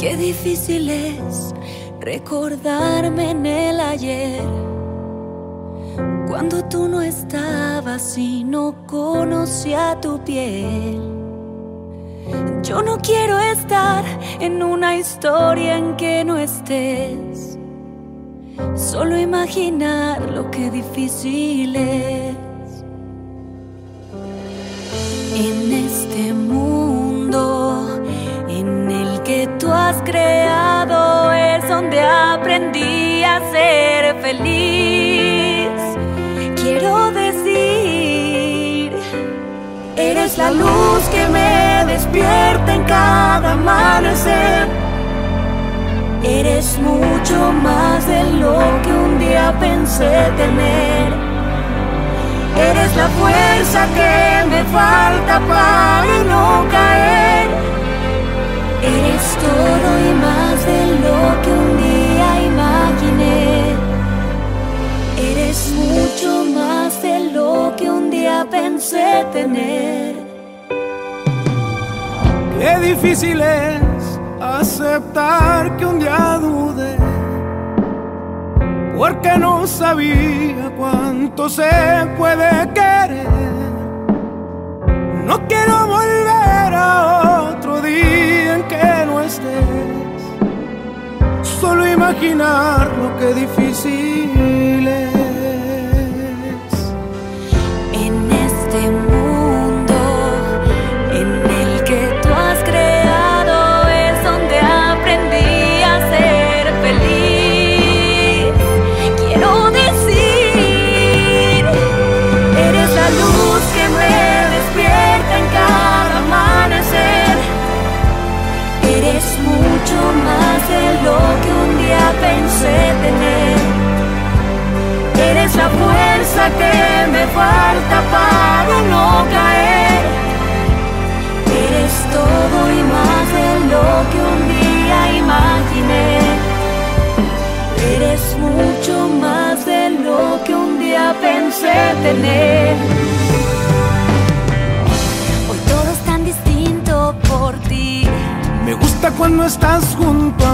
Qué difícil es recordarme en el ayer. Cuando tú no estabas y no conocía tu piel. Yo no quiero estar en una historia en que no estés. Solo imaginar lo que difícil es. Has creado es donde aprendí a ser feliz. Quiero decir, eres la luz que me despierta en cada amanecer. Eres mucho más de lo que un día pensé tener. Eres la fuerza que me pensé tener. Qué difícil es aceptar que un día dudé, porque no sabía cuánto se puede querer. No quiero volver a otro día en que no estés, solo imaginar lo que difícil es. Tener. Hoy todo es tan distinto por ti. Me gusta cuando estás junto a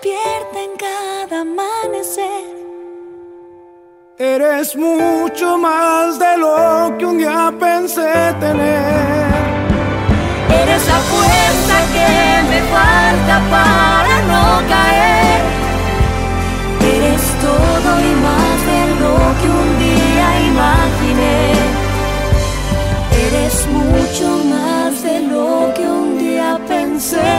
despierta en cada amanecer. Eres mucho más de lo que un día pensé tener. Eres la fuerza que me falta para no caer. Eres todo y más de lo que un día imaginé. Eres mucho más de lo que un día pensé.